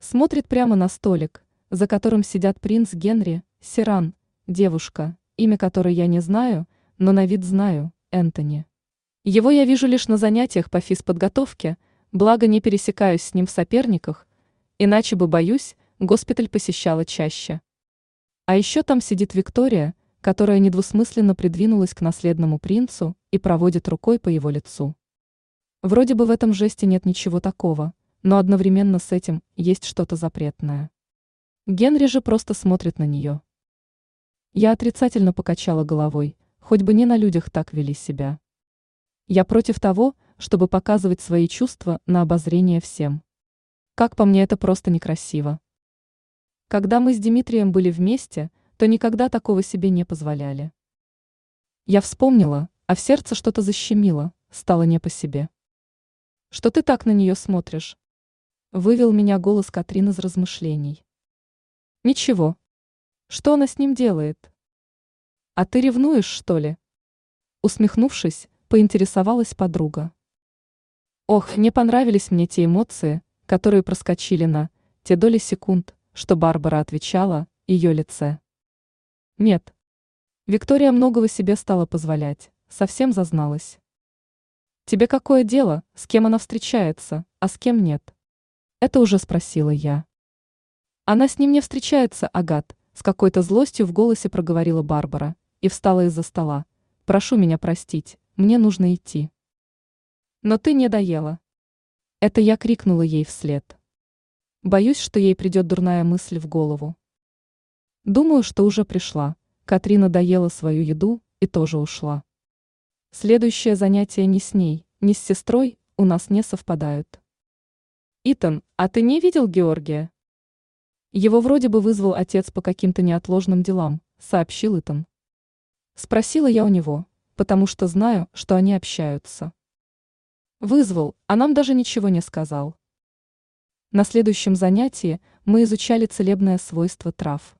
Смотрит прямо на столик, за которым сидят принц Генри, Сиран, девушка, имя которой я не знаю, но на вид знаю, Энтони. Его я вижу лишь на занятиях по физподготовке, благо не пересекаюсь с ним в соперниках, иначе бы, боюсь, госпиталь посещала чаще. А еще там сидит Виктория, которая недвусмысленно придвинулась к наследному принцу и проводит рукой по его лицу. Вроде бы в этом жесте нет ничего такого, но одновременно с этим есть что-то запретное. Генри же просто смотрит на нее. Я отрицательно покачала головой, хоть бы не на людях так вели себя. Я против того, чтобы показывать свои чувства на обозрение всем. Как по мне, это просто некрасиво. Когда мы с Дмитрием были вместе, то никогда такого себе не позволяли. Я вспомнила, а в сердце что-то защемило, стало не по себе. Что ты так на нее смотришь? Вывел меня голос Катрин из размышлений. Ничего. Что она с ним делает? А ты ревнуешь, что ли? Усмехнувшись, поинтересовалась подруга. Ох, не понравились мне те эмоции, которые проскочили на те доли секунд, что Барбара отвечала ее лице. Нет. Виктория многого себе стала позволять, совсем зазналась. Тебе какое дело, с кем она встречается, а с кем нет? Это уже спросила я. Она с ним не встречается, Агат, с какой-то злостью в голосе проговорила Барбара и встала из-за стола. Прошу меня простить, мне нужно идти. Но ты не доела. Это я крикнула ей вслед. Боюсь, что ей придет дурная мысль в голову. Думаю, что уже пришла. Катрина доела свою еду и тоже ушла. Следующее занятие не с ней, не с сестрой, у нас не совпадают. Итан, а ты не видел Георгия? Его вроде бы вызвал отец по каким-то неотложным делам, сообщил Итан. Спросила я у него, потому что знаю, что они общаются. Вызвал, а нам даже ничего не сказал. На следующем занятии мы изучали целебное свойство трав.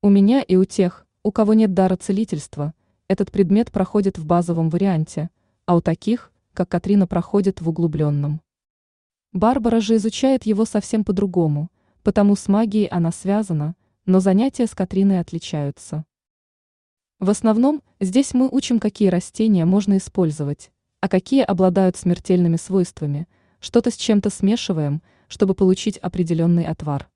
У меня и у тех, у кого нет дара целительства, этот предмет проходит в базовом варианте, а у таких, как Катрина, проходит в углубленном. Барбара же изучает его совсем по-другому, потому с магией она связана, но занятия с Катриной отличаются. В основном здесь мы учим, какие растения можно использовать, а какие обладают смертельными свойствами, что-то с чем-то смешиваем, чтобы получить определенный отвар.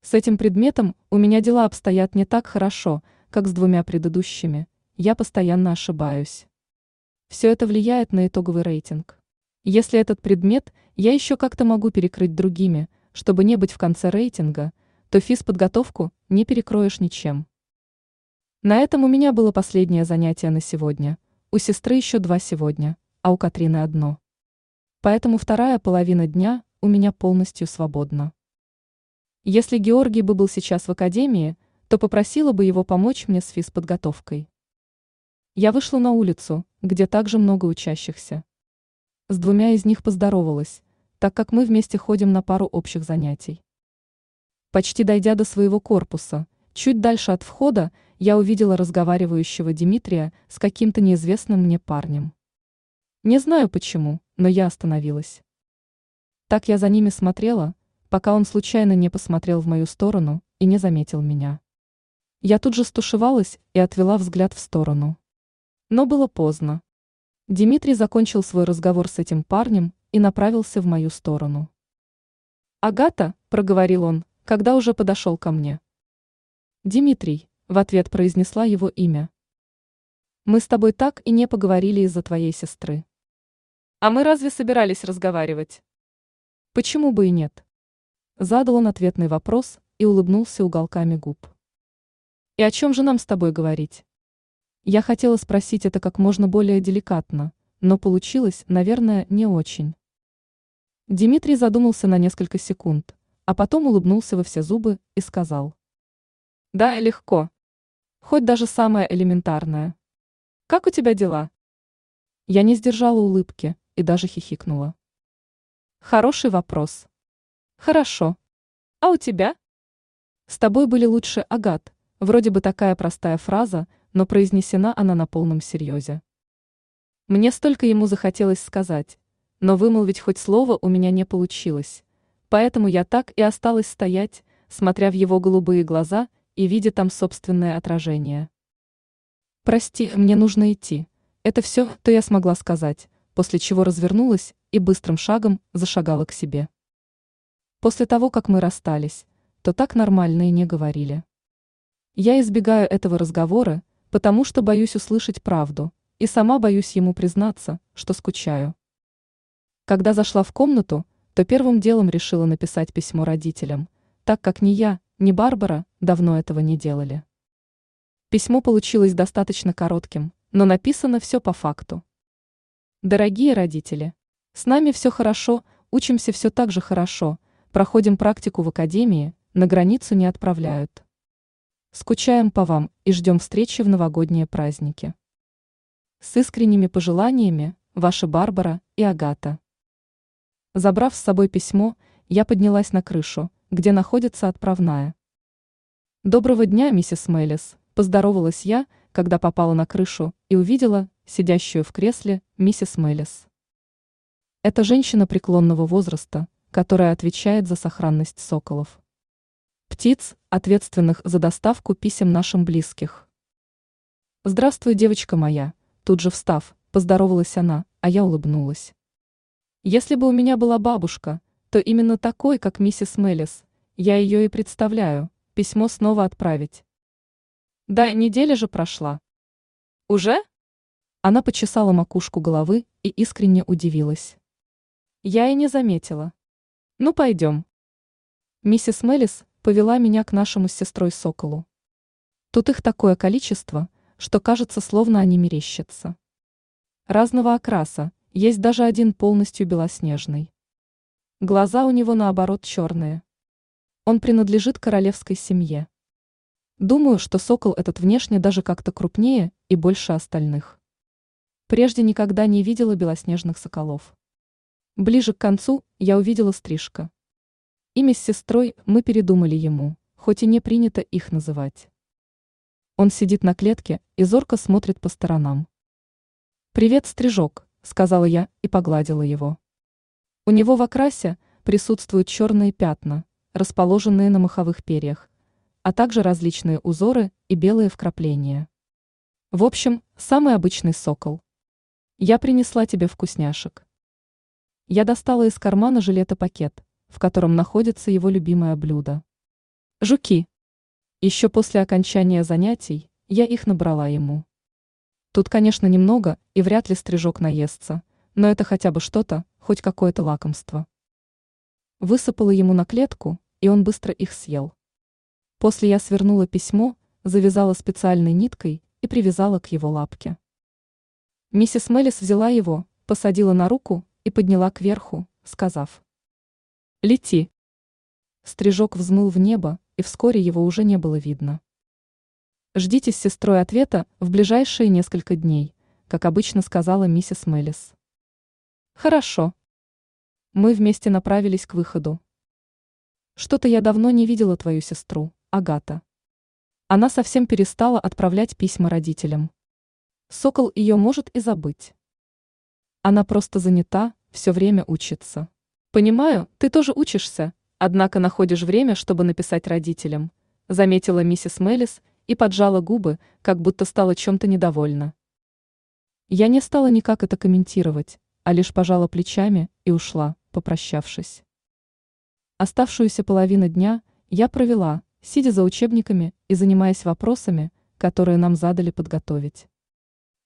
С этим предметом у меня дела обстоят не так хорошо, как с двумя предыдущими, я постоянно ошибаюсь. Все это влияет на итоговый рейтинг. Если этот предмет я еще как-то могу перекрыть другими, чтобы не быть в конце рейтинга, то физподготовку не перекроешь ничем. На этом у меня было последнее занятие на сегодня. У сестры еще два сегодня, а у Катрины одно. Поэтому вторая половина дня у меня полностью свободна. Если Георгий бы был сейчас в академии, то попросила бы его помочь мне с физподготовкой. Я вышла на улицу, где также много учащихся. С двумя из них поздоровалась, так как мы вместе ходим на пару общих занятий. Почти дойдя до своего корпуса, чуть дальше от входа, я увидела разговаривающего Дмитрия с каким-то неизвестным мне парнем. Не знаю почему, но я остановилась. Так я за ними смотрела, пока он случайно не посмотрел в мою сторону и не заметил меня. Я тут же стушевалась и отвела взгляд в сторону. Но было поздно. Дмитрий закончил свой разговор с этим парнем и направился в мою сторону. «Агата», — проговорил он, когда уже подошел ко мне. «Дмитрий», в ответ произнесла его имя. Мы с тобой так и не поговорили из-за твоей сестры. А мы разве собирались разговаривать? Почему бы и нет? Задал он ответный вопрос и улыбнулся уголками губ. И о чем же нам с тобой говорить? Я хотела спросить это как можно более деликатно, но получилось, наверное, не очень. Дмитрий задумался на несколько секунд, а потом улыбнулся во все зубы и сказал. Да, легко. Хоть даже самое элементарное. Как у тебя дела? Я не сдержала улыбки и даже хихикнула. Хороший вопрос. Хорошо. А у тебя? С тобой были лучше, Агат. Вроде бы такая простая фраза, но произнесена она на полном серьезе. Мне столько ему захотелось сказать, но вымолвить хоть слово у меня не получилось, поэтому я так и осталась стоять, смотря в его голубые глаза и видя там собственное отражение. «Прости, мне нужно идти. Это все, что я смогла сказать», после чего развернулась и быстрым шагом зашагала к себе. После того, как мы расстались, то так нормально и не говорили. Я избегаю этого разговора, потому что боюсь услышать правду, и сама боюсь ему признаться, что скучаю. Когда зашла в комнату, то первым делом решила написать письмо родителям, так как ни я, ни Барбара давно этого не делали. Письмо получилось достаточно коротким, но написано все по факту. Дорогие родители, с нами все хорошо, учимся все так же хорошо, проходим практику в академии, на границу не отправляют. Скучаем по вам и ждем встречи в новогодние праздники. С искренними пожеланиями, ваша Барбара и Агата. Забрав с собой письмо, я поднялась на крышу, где находится отправная. «Доброго дня, миссис Меллис», – поздоровалась я, когда попала на крышу и увидела сидящую в кресле миссис Меллис. Это женщина преклонного возраста, которая отвечает за сохранность соколов. Птиц, ответственных за доставку писем нашим близких. «Здравствуй, девочка моя», Тут же встав, поздоровалась она, а я улыбнулась. Если бы у меня была бабушка, то именно такой, как миссис Меллис, я ее и представляю, письмо снова отправить. Да, неделя же прошла. Уже? Она почесала макушку головы и искренне удивилась. Я и не заметила. Ну, пойдем. Миссис Меллис повела меня к нашему с сестрой Соколу. Тут их такое количество, что кажется, словно они мерещатся. Разного окраса, есть даже один полностью белоснежный. Глаза у него наоборот черные. Он принадлежит королевской семье. Думаю, что сокол этот внешне даже как-то крупнее и больше остальных. Прежде никогда не видела белоснежных соколов. Ближе к концу я увидела стрижка. Имя с сестрой мы передумали ему, хоть и не принято их называть. Он сидит на клетке и зорко смотрит по сторонам. «Привет, стрижок», — сказала я и погладила его. У него в окрасе присутствуют черные пятна, расположенные на маховых перьях, а также различные узоры и белые вкрапления. В общем, самый обычный сокол. Я принесла тебе вкусняшек. Я достала из кармана жилета пакет, в котором находится его любимое блюдо. Жуки. Еще после окончания занятий я их набрала ему. Тут, конечно, немного, и вряд ли стрижок наестся, но это хотя бы что-то, хоть какое-то лакомство. Высыпала ему на клетку, и он быстро их съел. После я свернула письмо, завязала специальной ниткой и привязала к его лапке. Миссис Меллис взяла его, посадила на руку и подняла кверху, сказав. «Лети». Стрижок взмыл в небо, и вскоре его уже не было видно. Ждите с сестрой ответа в ближайшие несколько дней, как обычно сказала миссис Меллис. Хорошо. Мы вместе направились к выходу. Что-то я давно не видела твою сестру, Агата. Она совсем перестала отправлять письма родителям. Сокол ее может и забыть. Она просто занята, все время учится. Понимаю, ты тоже учишься, Однако находишь время, чтобы написать родителям, заметила миссис Меллис и поджала губы, как будто стала чем-то недовольна. Я не стала никак это комментировать, а лишь пожала плечами и ушла, попрощавшись. Оставшуюся половину дня я провела, сидя за учебниками и занимаясь вопросами, которые нам задали подготовить.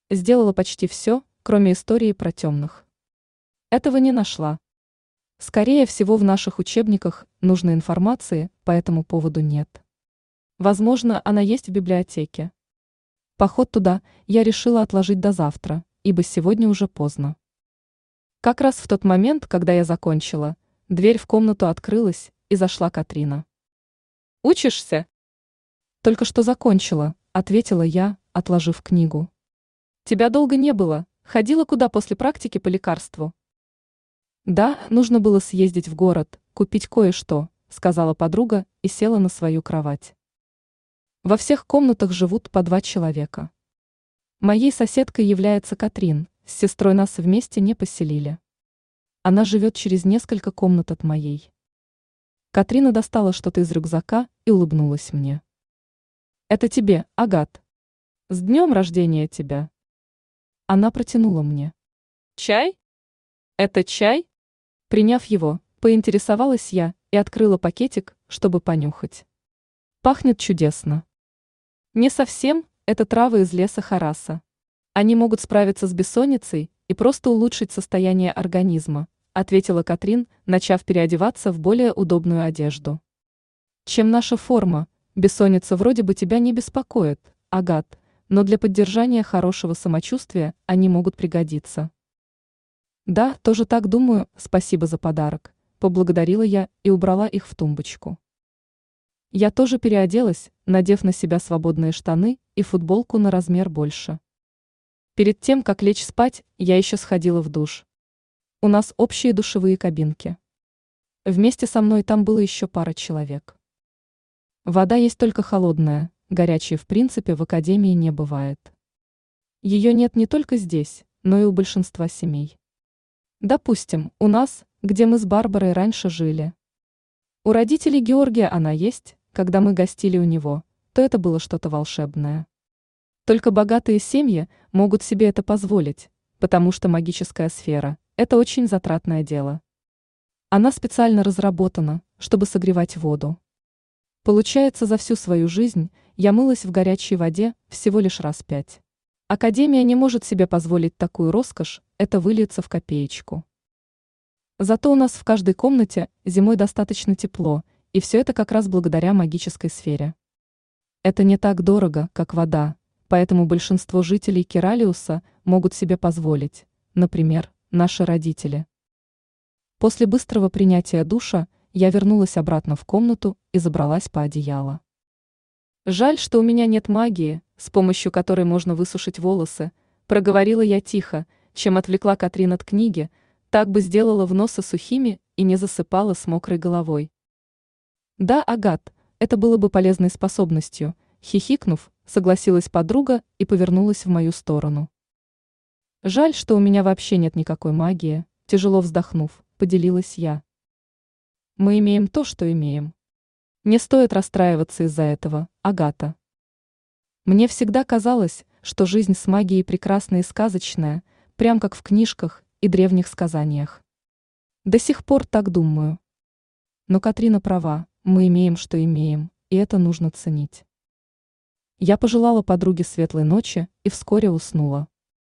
Сделала почти все, кроме истории про темных. Этого не нашла. Скорее всего, в наших учебниках нужной информации по этому поводу нет. Возможно, она есть в библиотеке. Поход туда я решила отложить до завтра, ибо сегодня уже поздно. Как раз в тот момент, когда я закончила, дверь в комнату открылась, и зашла Катрина. «Учишься?» «Только что закончила», — ответила я, отложив книгу. «Тебя долго не было, ходила куда после практики по лекарству?» Да, нужно было съездить в город, купить кое-что, сказала подруга и села на свою кровать. Во всех комнатах живут по два человека. Моей соседкой является Катрин, с сестрой нас вместе не поселили. Она живет через несколько комнат от моей. Катрина достала что-то из рюкзака и улыбнулась мне. Это тебе, Агат. С днем рождения тебя. Она протянула мне. Чай? Это чай? Приняв его, поинтересовалась я и открыла пакетик, чтобы понюхать. Пахнет чудесно. Не совсем, это травы из леса Хараса. Они могут справиться с бессонницей и просто улучшить состояние организма, ответила Катрин, начав переодеваться в более удобную одежду. Чем наша форма, бессонница вроде бы тебя не беспокоит, Агат, но для поддержания хорошего самочувствия они могут пригодиться. Да, тоже так думаю, спасибо за подарок, поблагодарила я и убрала их в тумбочку. Я тоже переоделась, надев на себя свободные штаны и футболку на размер больше. Перед тем, как лечь спать, я еще сходила в душ. У нас общие душевые кабинки. Вместе со мной там было еще пара человек. Вода есть только холодная, горячей в принципе в академии не бывает. Ее нет не только здесь, но и у большинства семей. Допустим, у нас, где мы с Барбарой раньше жили. У родителей Георгия она есть, когда мы гостили у него, то это было что-то волшебное. Только богатые семьи могут себе это позволить, потому что магическая сфера – это очень затратное дело. Она специально разработана, чтобы согревать воду. Получается, за всю свою жизнь я мылась в горячей воде всего лишь раз пять. Академия не может себе позволить такую роскошь, это выльется в копеечку. Зато у нас в каждой комнате зимой достаточно тепло, и все это как раз благодаря магической сфере. Это не так дорого, как вода, поэтому большинство жителей Кералиуса могут себе позволить, например, наши родители. После быстрого принятия душа я вернулась обратно в комнату и забралась по одеяло. Жаль, что у меня нет магии, с помощью которой можно высушить волосы, проговорила я тихо, чем отвлекла Катрин от книги, так бы сделала в носы сухими и не засыпала с мокрой головой. Да, Агат, это было бы полезной способностью, хихикнув, согласилась подруга и повернулась в мою сторону. Жаль, что у меня вообще нет никакой магии, тяжело вздохнув, поделилась я. Мы имеем то, что имеем. Не стоит расстраиваться из-за этого, Агата. Мне всегда казалось, что жизнь с магией прекрасна и сказочная, прям как в книжках и древних сказаниях. До сих пор так думаю. Но Катрина права, мы имеем, что имеем, и это нужно ценить. Я пожелала подруге светлой ночи и вскоре уснула.